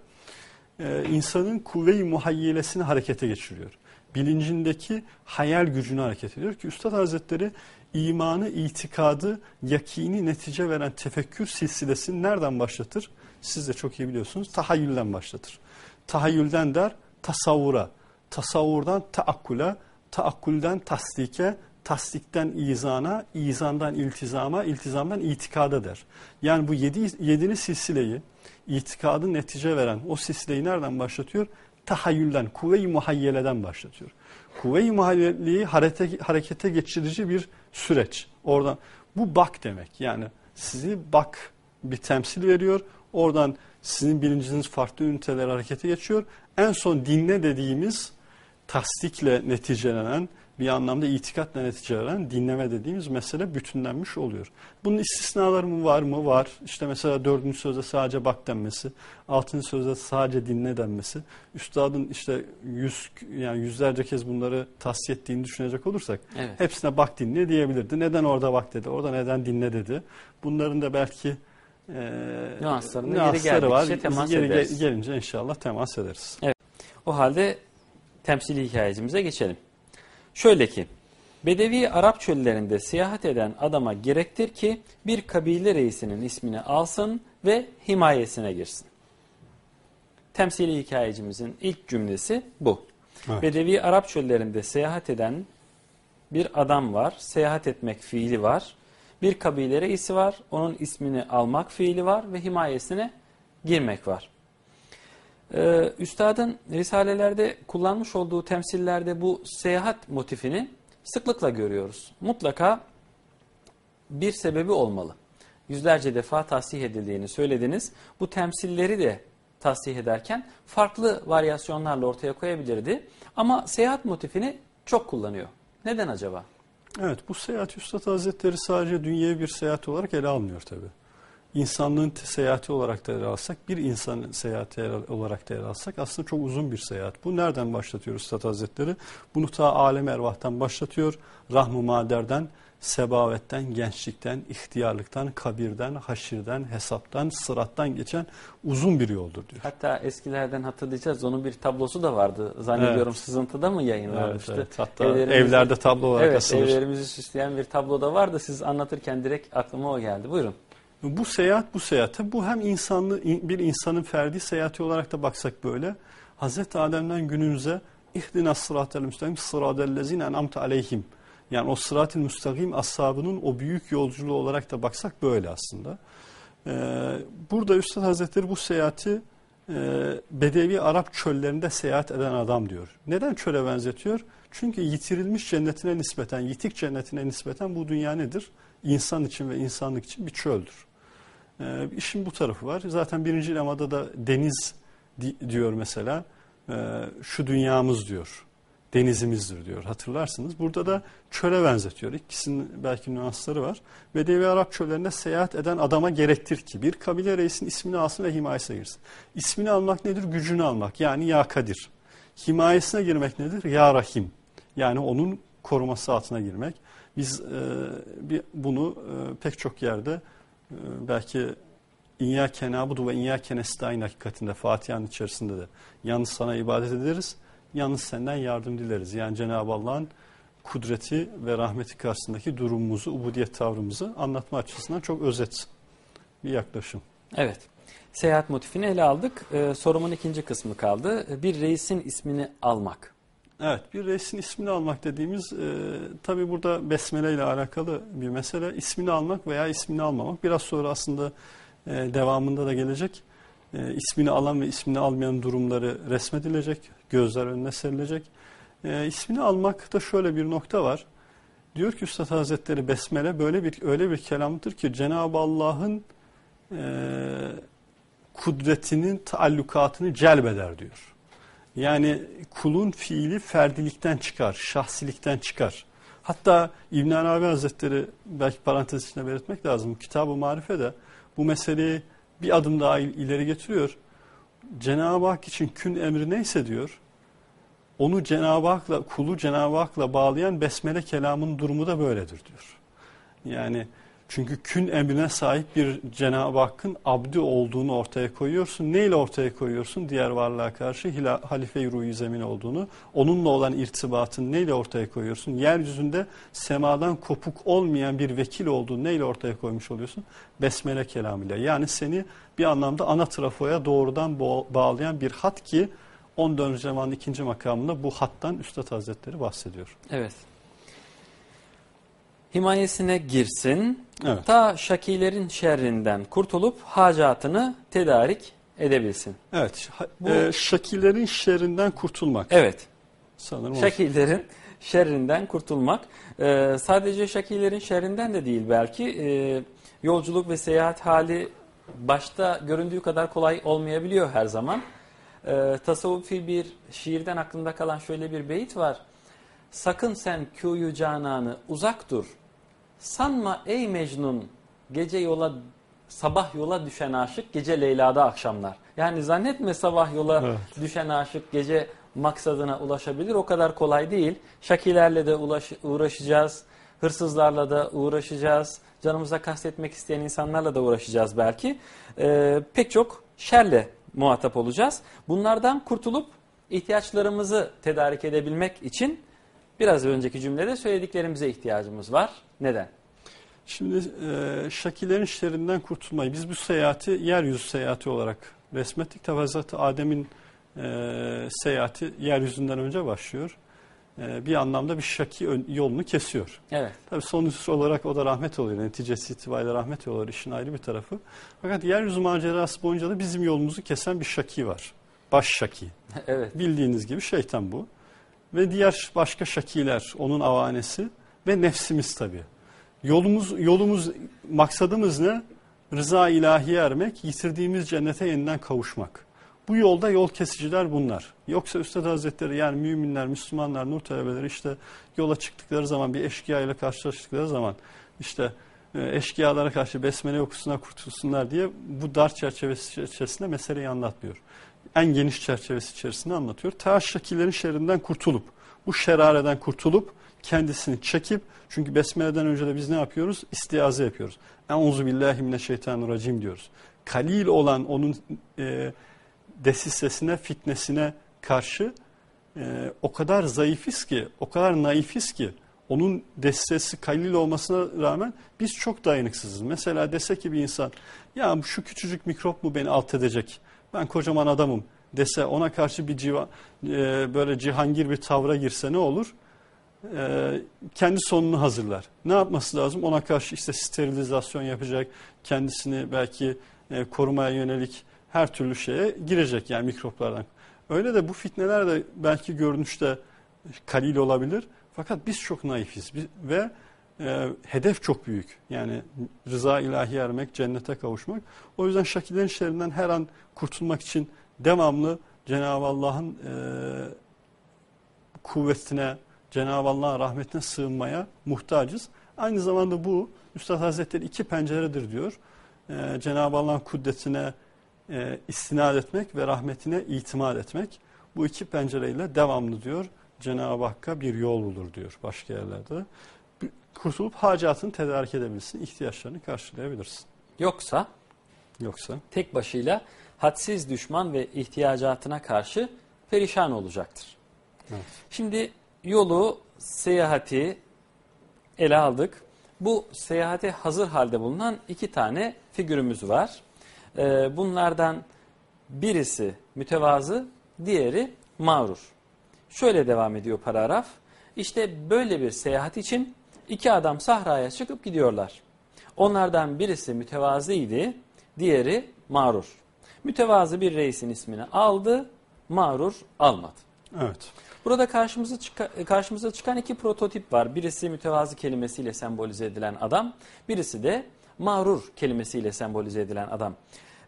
e, insanın kuvve-i muhayyelesini harekete geçiriyor. Bilincindeki hayal gücünü hareket ediyor ki Üstad Hazretleri imanı, itikadı, yakini netice veren tefekkür silsilesini nereden başlatır? Siz de çok iyi biliyorsunuz. Tahayyülden başlatır. Tahayyülden der tasavvura, tasavvurdan taakkule, taakkulden tasdike, tasdikten izana, izandan iltizama, iltizamdan itikada der. Yani bu yedi, yedini silsileyi, itikadı netice veren o silsileyi nereden başlatıyor? Tahayyülden, kuvve-i muhayyeleden başlatıyor. Kuvve-i harekete, harekete geçirici bir süreç. Oradan bu bak demek. Yani sizi bak bir temsil veriyor. Oradan sizin bilinciniz farklı üniteler harekete geçiyor. En son dinle dediğimiz tasdikle neticelenen bir anlamda itikatla neticelenen dinleme dediğimiz mesele bütünlenmiş oluyor. Bunun istisnaları mı var mı? Var. İşte mesela dördüncü sözde sadece bak denmesi, altıncı sözde sadece dinle denmesi. Üstadın işte yüz yani yüzlerce kez bunları tavsiye ettiğini düşünecek olursak Evet. hepsine bak dinle diyebilirdi. Neden orada bak dedi, orada neden dinle dedi. Bunların da belki e, Nüanslarını yeri nüansları geldikçe var. temas Yeri ederiz. gelince inşallah temas ederiz. O halde temsili hikayecimize geçelim. Şöyle ki, Bedevi Arap çöllerinde seyahat eden adama gerektir ki bir kabile reisinin ismini alsın ve himayesine girsin. Temsili hikayecimizin ilk cümlesi bu. Evet. Bedevi Arap çöllerinde seyahat eden bir adam var. Seyahat etmek fiili var. Bir kabile reisi var. Onun ismini almak fiili var ve himayesine girmek var. Ee, üstadın risalelerde kullanmış olduğu temsillerde bu seyahat motifini sıklıkla görüyoruz. Mutlaka bir sebebi olmalı. Yüzlerce defa tahsih edildiğini söylediniz. Bu temsilleri de tahsih ederken farklı varyasyonlarla ortaya koyabilirdi. Ama seyahat motifini çok kullanıyor. Neden acaba? Evet bu seyahat Üstad Hazretleri sadece dünyevi bir seyahat olarak ele almıyor tabi. İnsanlığın seyahati olarak da ele alsak, bir insan seyahati olarak da ele alsak aslında çok uzun bir seyahat. Bu nereden başlatıyor Üstad Hazretleri? Bunu ta alem ervahtan başlatıyor. Rahm-ı maderden, sebavetten, gençlikten, ihtiyarlıktan, kabirden, haşirden, hesaptan, sırattan geçen uzun bir yoldur diyor. Hatta eskilerden hatırlayacağız. Onun bir tablosu da vardı. Zannediyorum Evet. sızıntıda mı Evet, yayınlanmıştı? evet. Hatta Evlerimizde- evlerde tablo olarak Evet, asılır. evlerimizi süsleyen bir tablo da vardı. Siz anlatırken direkt aklıma o geldi. Buyurun. Bu seyahat bu seyahat. Tabi bu hem insanlı bir insanın ferdi seyahati olarak da baksak böyle. Hazreti Adem'den günümüze ihdina sıratel müstakim sıratellezine en'amte aleyhim. Yani o sırat-ı müstakim ashabının o büyük yolculuğu olarak da baksak böyle aslında. Ee, burada Üstad Hazretleri bu seyahati e, Bedevi Arap çöllerinde seyahat eden adam diyor. Neden çöle benzetiyor? Çünkü yitirilmiş cennetine nispeten, yitik cennetine nispeten bu dünya nedir? İnsan için ve insanlık için bir çöldür. Ee, işin bu tarafı var. Zaten birinci lemada da deniz di- diyor mesela. Ee, şu dünyamız diyor. Denizimizdir diyor. Hatırlarsınız. Burada da çöle benzetiyor. İkisinin belki nüansları var. Bedevi Arap çöllerinde seyahat eden adama gerektir ki bir kabile reisinin ismini alsın ve himayesine girsin. İsmini almak nedir? Gücünü almak. Yani Ya Kadir. Himayesine girmek nedir? Ya Rahim. Yani onun koruması altına girmek. Biz e, bir, bunu e, pek çok yerde e, belki İyyâke nâbudu ve İyyâke nestaîn hakikatinde Fatiha'nın içerisinde de yalnız sana ibadet ederiz, yalnız senden yardım dileriz. Yani Cenab-ı Allah'ın kudreti ve rahmeti karşısındaki durumumuzu, ubudiyet tavrımızı anlatma açısından çok özet bir yaklaşım. Evet. Seyahat motifini ele aldık. Ee, sorumun ikinci kısmı kaldı. Bir reisin ismini almak. Evet, bir reisin ismini almak dediğimiz e, tabi burada besmele ile alakalı bir mesele. İsmini almak veya ismini almamak. Biraz sonra aslında e, devamında da gelecek. E, ismini alan ve ismini almayan durumları resmedilecek, gözler önüne serilecek. E, ismini almakta şöyle bir nokta var. Diyor ki Üstad Hazretleri besmele böyle bir öyle bir kelamdır ki Cenab-ı Allah'ın e, kudretinin taallukatını celbeder diyor. Yani kulun fiili ferdilikten çıkar, şahsilikten çıkar. Hatta İbn Arabi Hazretleri belki parantez içinde belirtmek lazım. Kitab-ı Marife de bu meseleyi bir adım daha il- ileri getiriyor. Cenab-ı Hak için kün emri neyse diyor. Onu Cenab-ı Hak'la, kulu Cenab-ı Hak'la bağlayan besmele kelamın durumu da böyledir diyor. Yani çünkü kün emrine sahip bir Cenab-ı Hakk'ın abdi olduğunu ortaya koyuyorsun. Neyle ortaya koyuyorsun? Diğer varlığa karşı halife-i ruhi zemin olduğunu. Onunla olan irtibatın neyle ortaya koyuyorsun? Yeryüzünde semadan kopuk olmayan bir vekil olduğunu neyle ortaya koymuş oluyorsun? Besmele kelamıyla. Yani seni bir anlamda ana trafoya doğrudan bağlayan bir hat ki 14. zamanın ikinci makamında bu hattan Üstad Hazretleri bahsediyor. Evet. Himayesine girsin. Evet. Ta şakilerin şerrinden kurtulup hacatını tedarik edebilsin. Evet, Bu- e, şakilerin şerrinden kurtulmak. Evet. Sanırım Şakilerin şerrinden kurtulmak. Ee, sadece şakilerin şerrinden de değil belki. Ee, yolculuk ve seyahat hali başta göründüğü kadar kolay olmayabiliyor her zaman. e, tasavvufi bir şiirden aklımda kalan şöyle bir beyit var. Sakın sen köyü cananı uzak dur. Sanma ey Mecnun gece yola sabah yola düşen aşık gece Leyla'da akşamlar. Yani zannetme sabah yola Evet. düşen aşık gece maksadına ulaşabilir. O kadar kolay değil. Şakilerle de ulaş, uğraşacağız. Hırsızlarla da uğraşacağız. Canımıza kastetmek isteyen insanlarla da uğraşacağız belki. Ee, pek çok şerle muhatap olacağız. Bunlardan kurtulup ihtiyaçlarımızı tedarik edebilmek için biraz önceki cümlede söylediklerimize ihtiyacımız var. Neden? Şimdi e, şakilerin şerrinden kurtulmayı, biz bu seyahati yeryüzü seyahati olarak resmettik. Tabi Hazreti Adem'in e, seyahati yeryüzünden önce başlıyor. E, bir anlamda bir şaki ön- yolunu kesiyor. Evet. Tabi sonuç olarak o da rahmet oluyor. Neticesi itibariyle rahmet oluyor. işin ayrı bir tarafı. Fakat yeryüzü macerası boyunca da bizim yolumuzu kesen bir şaki var. Baş şaki. evet. Bildiğiniz gibi şeytan bu. Ve diğer başka şakiler onun avanesi ve nefsimiz tabii. Yolumuz, yolumuz, maksadımız ne? Rıza ilahiye ermek, yitirdiğimiz cennete yeniden kavuşmak. Bu yolda yol kesiciler bunlar. Yoksa Üstad Hazretleri yani müminler, Müslümanlar, nur talebeleri işte yola çıktıkları zaman bir eşkıya ile karşılaştıkları zaman işte e, eşkıyalara karşı besmele okusuna kurtulsunlar diye bu dar çerçevesi içerisinde meseleyi anlatmıyor en geniş çerçevesi içerisinde anlatıyor. Ta şakilerin şerrinden kurtulup, bu şerareden kurtulup kendisini çekip, çünkü besmeleden önce de biz ne yapıyoruz? İstiaze yapıyoruz. Euzu billahi mineşşeytanirracim diyoruz. Kalil olan onun e, desisesine, fitnesine karşı e, o kadar zayıfiz ki, o kadar naifiz ki, onun desisesi kalil olmasına rağmen biz çok dayanıksızız. Mesela dese ki bir insan, ya şu küçücük mikrop mu beni alt edecek? Ben kocaman adamım dese ona karşı bir civa, e, böyle cihangir bir tavra girse ne olur? E, kendi sonunu hazırlar. Ne yapması lazım? Ona karşı işte sterilizasyon yapacak, kendisini belki e, korumaya yönelik her türlü şeye girecek yani mikroplardan. Öyle de bu fitneler de belki görünüşte kalil olabilir. Fakat biz çok naifiz Biz- ve e, hedef çok büyük. Yani rıza ilahi ermek, cennete kavuşmak. O yüzden şakilerin şerrinden her an kurtulmak için devamlı Cenab-ı Allah'ın e, kuvvetine, Cenab-ı Allah'ın rahmetine sığınmaya muhtacız. Aynı zamanda bu Üstad Hazretleri iki penceredir diyor. E, Cenab-ı Allah'ın kudretine e, istinad etmek ve rahmetine itimat etmek. Bu iki pencereyle devamlı diyor Cenab-ı Hakk'a bir yol bulur diyor başka yerlerde. Kurtulup hacatını tedarik edebilirsin, ihtiyaçlarını karşılayabilirsin. Yoksa Yoksa tek başıyla hadsiz düşman ve ihtiyacatına karşı perişan olacaktır. Evet. Şimdi yolu, seyahati ele aldık. Bu seyahate hazır halde bulunan iki tane figürümüz var. Ee, bunlardan birisi mütevazı, diğeri mağrur. Şöyle devam ediyor paragraf. İşte böyle bir seyahat için iki adam sahraya çıkıp gidiyorlar. Onlardan birisi mütevazıydı, diğeri mağrur. Mütevazı bir reisin ismini aldı, mağrur almadı. evet. Burada karşımıza, çıka- karşımıza çıkan iki prototip var. Birisi mütevazı kelimesiyle sembolize edilen adam, birisi de mağrur kelimesiyle sembolize edilen adam.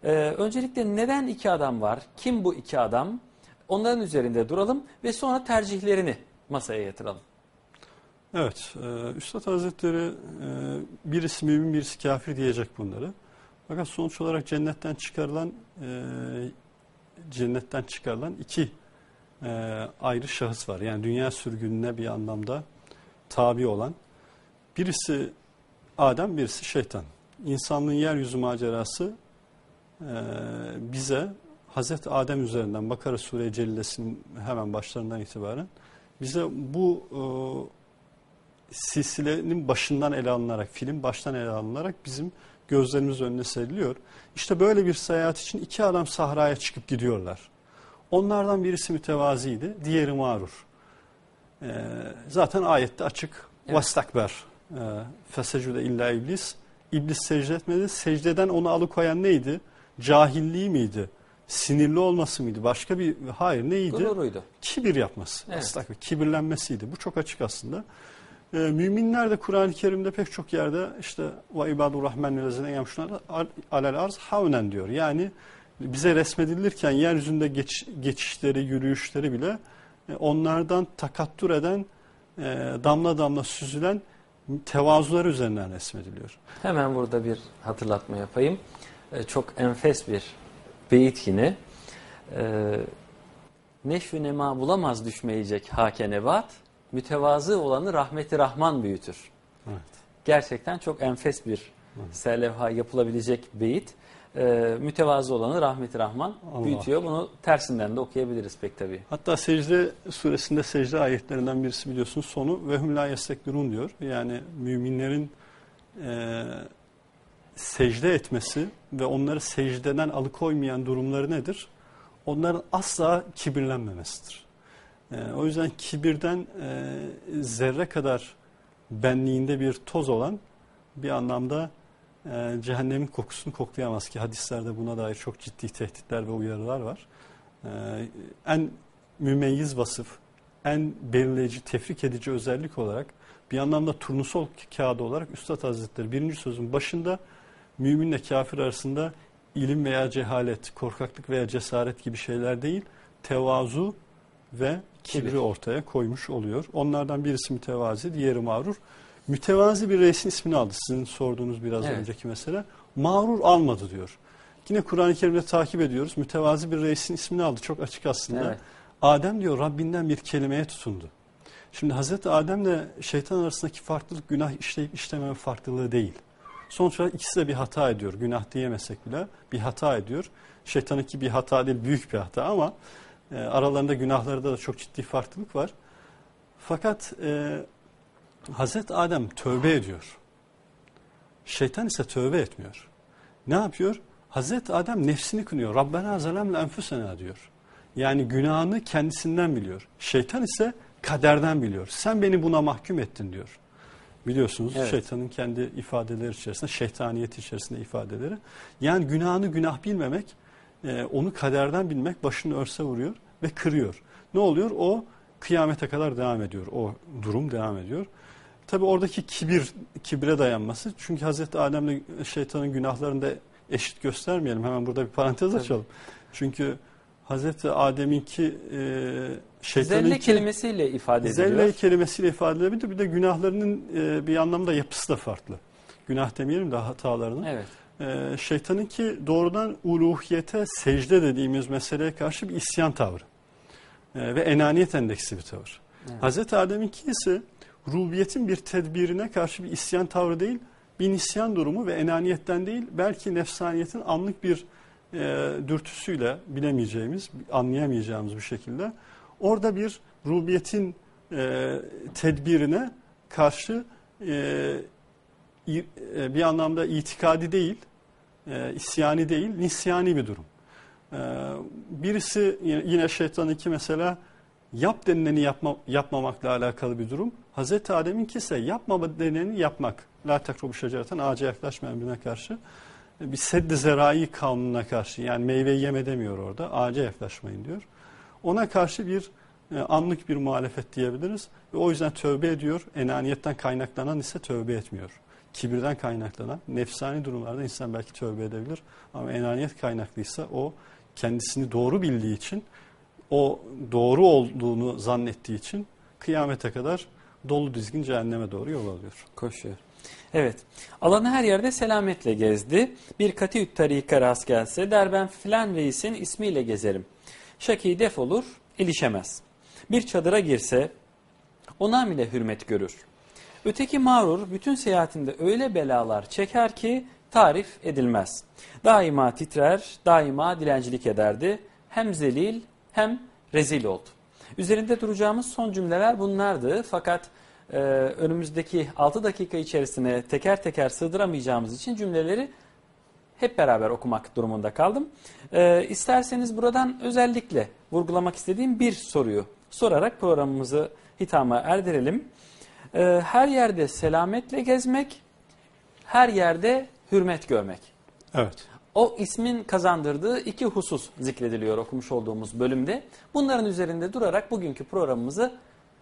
Ee, öncelikle neden iki adam var? Kim bu iki adam? Onların üzerinde duralım ve sonra tercihlerini masaya yatıralım. Evet, e, Üstad Hazretleri e, birisi mümin birisi kafir diyecek bunları. Fakat sonuç olarak cennetten çıkarılan e, cennetten çıkarılan iki e, ayrı şahıs var. Yani dünya sürgününe bir anlamda tabi olan. Birisi Adem, birisi şeytan. İnsanlığın yeryüzü macerası e, bize Hazreti Adem üzerinden Bakara Sure-i Celilesinin hemen başlarından itibaren bize bu e, silsilenin başından ele alınarak, film baştan ele alınarak bizim gözlerimiz önüne seriliyor. İşte böyle bir seyahat için iki adam sahraya çıkıp gidiyorlar. Onlardan birisi mütevaziydi, diğeri mağrur. Ee, zaten ayette açık. Evet. Vastakber. Ee, illa iblis. İblis secde etmedi. Secdeden onu alıkoyan neydi? Cahilliği miydi? Sinirli olması mıydı? Başka bir hayır neydi? Gururuydu. kibir yapması. Evet. Kibirlenmesiydi. Bu çok açık aslında. Ee, müminler de Kur'an-ı Kerim'de pek çok yerde işte ve ibadur rahmen lezine yamşuna alel arz havnen diyor. Yani bize resmedilirken yeryüzünde geç, geçişleri, yürüyüşleri bile e, onlardan takattur eden, e, damla damla süzülen tevazular üzerinden resmediliyor. Hemen burada bir hatırlatma yapayım. Ee, çok enfes bir beyit yine. Ee, Neşvü nema bulamaz düşmeyecek hake nebat, mütevazı olanı rahmeti rahman büyütür. Evet. Gerçekten çok enfes bir serlevha yapılabilecek beyit. Ee, mütevazı olanı rahmeti rahman Allah. büyütüyor. Bunu tersinden de okuyabiliriz pek tabii. Hatta secde suresinde secde ayetlerinden birisi biliyorsunuz sonu ve hum la yestekbirun diyor. Yani müminlerin e, secde etmesi ve onları secdeden alıkoymayan durumları nedir? Onların asla kibirlenmemesidir. E, o yüzden kibirden e, zerre kadar benliğinde bir toz olan bir anlamda e, cehennemin kokusunu koklayamaz ki hadislerde buna dair çok ciddi tehditler ve uyarılar var. E, en mümeyyiz vasıf, en belirleyici, tefrik edici özellik olarak bir anlamda turnusol kağıdı olarak Üstad Hazretleri birinci sözün başında müminle kafir arasında ilim veya cehalet, korkaklık veya cesaret gibi şeyler değil, tevazu ve kibri Kibir. ortaya koymuş oluyor. Onlardan birisi mütevazi, diğeri mağrur. Mütevazi bir reisin ismini aldı. Sizin sorduğunuz biraz Evet. önceki mesele. Mağrur almadı diyor. Yine Kur'an-ı Kerim'de takip ediyoruz. Mütevazi bir reisin ismini aldı. Çok açık aslında. Evet. Adem diyor Rabbinden bir kelimeye tutundu. Şimdi Hazreti Adem'le şeytan arasındaki farklılık günah işleyip işlememe farklılığı değil. Sonuç olarak ikisi de bir hata ediyor. Günah diyemesek bile bir hata ediyor. Şeytanınki bir hata değil büyük bir hata ama e, aralarında günahlarda da çok ciddi farklılık var. Fakat e, Hazreti Adem tövbe ediyor. Şeytan ise tövbe etmiyor. Ne yapıyor? Hazreti Adem nefsini kınıyor. Rabbena zalemle enfusena diyor. Yani günahını kendisinden biliyor. Şeytan ise kaderden biliyor. Sen beni buna mahkum ettin diyor. Biliyorsunuz Evet. şeytanın kendi ifadeleri içerisinde, şeytaniyet içerisinde ifadeleri. Yani günahını günah bilmemek, e, onu kaderden bilmek başını örse vuruyor ve kırıyor. Ne oluyor? O kıyamete kadar devam ediyor. O durum devam ediyor. Tabi oradaki kibir, kibre dayanması. Çünkü Hazreti Adem'le şeytanın günahlarını da eşit göstermeyelim. Hemen burada bir parantez Tabii. açalım. Çünkü Hazreti Adem'inki e, Zelle şeytanınki kelimesiyle ifade ediliyor. zelle kelimesiyle ifade edilebilir. Bir de günahlarının e, bir anlamda yapısı da farklı. Günah demeyelim de hatalarının. Evet. Ee, şeytanınki doğrudan uluhiyete secde dediğimiz meseleye karşı bir isyan tavrı. Ee, ve enaniyet endeksi bir tavır. Evet. Hazreti Adem'inki ise rubiyetin bir tedbirine karşı bir isyan tavrı değil, bir nisyan durumu ve enaniyetten değil, belki nefsaniyetin anlık bir e, dürtüsüyle bilemeyeceğimiz, anlayamayacağımız bir şekilde orada bir rubiyetin e, tedbirine karşı e, e, bir anlamda itikadi değil, e, isyani değil, nisyani bir durum. E, birisi yine- şeytan iki mesela yap denileni yapma, yapmamakla alakalı bir durum. Hazreti Adem'inki ise yapmama denileni yapmak. La takrobu şecereten ağaca yaklaşma emrine karşı. E, Bir seddi zerai kanununa karşı yani meyveyi yeme demiyor orada ağaca yaklaşmayın diyor. Ona karşı bir e, anlık bir muhalefet diyebiliriz. Ve o yüzden tövbe ediyor. Enaniyetten kaynaklanan ise tövbe etmiyor. Kibirden kaynaklanan, nefsani durumlarda insan belki tövbe edebilir. Ama enaniyet kaynaklıysa o kendisini doğru bildiği için, o doğru olduğunu zannettiği için kıyamete kadar dolu dizgin cehenneme doğru yol alıyor. Koşuyor. Evet. Alanı her yerde selametle gezdi. Bir katiüt tarika rast gelse der ben filan reisin ismiyle gezerim. Şaki defolur, ilişemez. Bir çadıra girse ona bile hürmet görür. Öteki mağrur bütün seyahatinde öyle belalar çeker ki tarif edilmez. Daima titrer, daima dilencilik ederdi. Hem zelil hem rezil oldu. Üzerinde duracağımız son cümleler bunlardı. Fakat e, önümüzdeki 6 dakika içerisine teker teker sığdıramayacağımız için cümleleri hep beraber okumak durumunda kaldım. E, isterseniz buradan özellikle vurgulamak istediğim bir soruyu sorarak programımızı hitama erdirelim. E, her yerde selametle gezmek, her yerde hürmet görmek. Evet. O ismin kazandırdığı iki husus zikrediliyor okumuş olduğumuz bölümde. Bunların üzerinde durarak bugünkü programımızı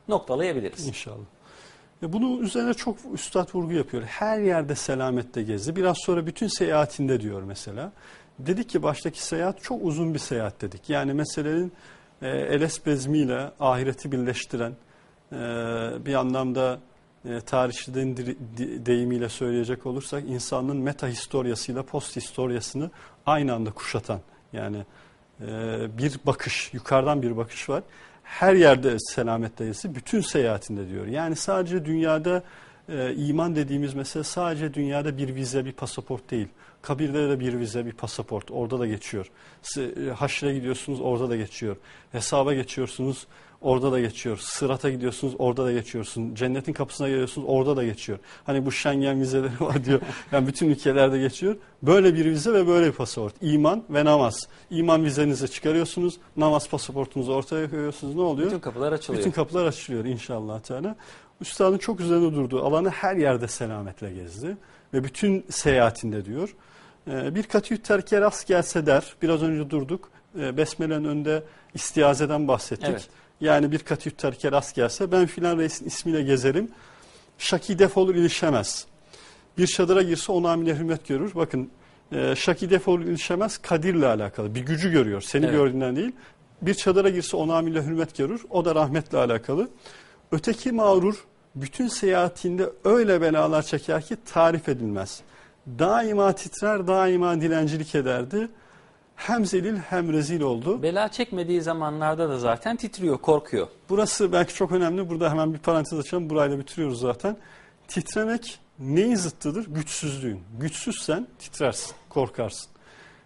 noktalayabiliriz. İnşallah. E Bunu üzerine çok üstad vurgu yapıyor. Her yerde selamette gezdi. Biraz sonra bütün seyahatinde diyor mesela. Dedik ki baştaki seyahat çok uzun bir seyahat dedik. Yani meselenin e, eles bezmiyle ahireti birleştiren bir anlamda e, di- deyimiyle söyleyecek olursak insanlığın meta historiyasıyla post historiyasını aynı anda kuşatan yani e, bir bakış yukarıdan bir bakış var. Her yerde selamet bütün seyahatinde diyor. Yani sadece dünyada e, iman dediğimiz mesele sadece dünyada bir vize bir pasaport değil. Kabirde de bir vize bir pasaport orada da geçiyor. Haşre gidiyorsunuz orada da geçiyor. Hesaba geçiyorsunuz orada da geçiyor. Sırata gidiyorsunuz orada da geçiyorsun. Cennetin kapısına geliyorsunuz orada da geçiyor. Hani bu Schengen vizeleri var diyor. Yani bütün ülkelerde geçiyor. Böyle bir vize ve böyle bir pasaport. İman ve namaz. İman vizenizi çıkarıyorsunuz. Namaz pasaportunuzu ortaya koyuyorsunuz. Ne oluyor? Bütün kapılar açılıyor. Bütün kapılar açılıyor inşallah Teala. Üstadın çok üzerinde durduğu alanı her yerde selametle gezdi. Ve bütün seyahatinde diyor. e, Bir katü terke rast gelse der. Biraz önce durduk. E, Besmele'nin önünde istiyazeden bahsettik. Evet. Yani bir katü terke rast gelse ben filan reisin ismiyle gezerim. Şaki defolur ilişemez. Bir çadıra girse ona amile hürmet görür. Bakın e, şaki defolur ilişemez kadirle alakalı. Bir gücü görüyor. Seni Evet. gördüğünden değil. Bir çadıra girse ona amile hürmet görür. O da rahmetle alakalı. Öteki mağrur bütün seyahatinde öyle belalar çeker ki tarif edilmez. Daima titrer, daima dilencilik ederdi. Hem zelil hem rezil oldu. Bela çekmediği zamanlarda da zaten titriyor, korkuyor. Burası belki çok önemli. Burada hemen bir parantez açalım. Burayla bitiriyoruz zaten. Titremek neyin zıttıdır? Güçsüzlüğün. Güçsüzsen titrersin, korkarsın.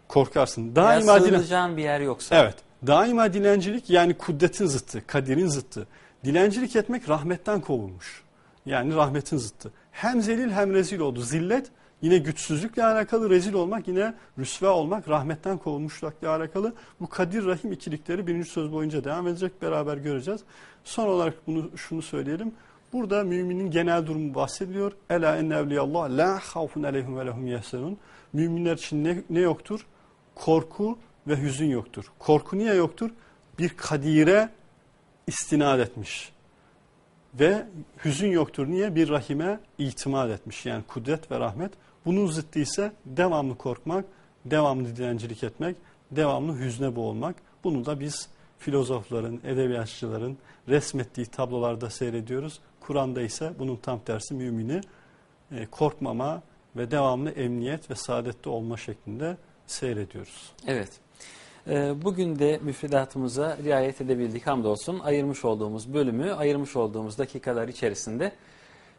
Korkarsın. Ya Daima dilen... sığınacağın bir yer yoksa. Evet. Daima dilencilik yani kudretin zıttı, kaderin zıttı. Dilencilik etmek rahmetten kovulmuş. Yani rahmetin zıttı. Hem zelil hem rezil oldu. Zillet yine güçsüzlükle alakalı, rezil olmak yine rüsva olmak, rahmetten kovulmuşlukla alakalı. Bu kadir rahim ikilikleri birinci söz boyunca devam edecek, beraber göreceğiz. Son olarak bunu şunu söyleyelim. Burada müminin genel durumu bahsediliyor. Ela enne evliyallah la havfun aleyhim ve lehum yahsenun. Müminler için ne, ne yoktur? Korku ve hüzün yoktur. Korku niye yoktur? Bir kadire istinad etmiş. Ve hüzün yoktur. Niye? Bir rahime itimat etmiş. Yani kudret ve rahmet. Bunun zıttı ise devamlı korkmak, devamlı dilencilik etmek, devamlı hüzne boğulmak. Bunu da biz filozofların, edebiyatçıların resmettiği tablolarda seyrediyoruz. Kur'an'da ise bunun tam tersi mümini e, korkmama ve devamlı emniyet ve saadette olma şeklinde seyrediyoruz. Evet. Ee, Bugün de müfredatımıza riayet edebildik hamdolsun. Ayırmış olduğumuz bölümü, ayırmış olduğumuz dakikalar içerisinde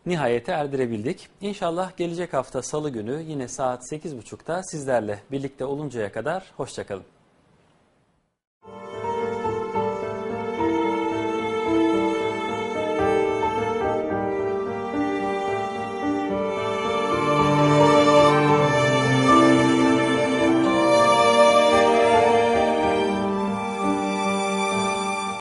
nihayete erdirebildik. İnşallah gelecek hafta salı günü yine saat 8.30'da sizlerle birlikte oluncaya kadar hoşçakalın.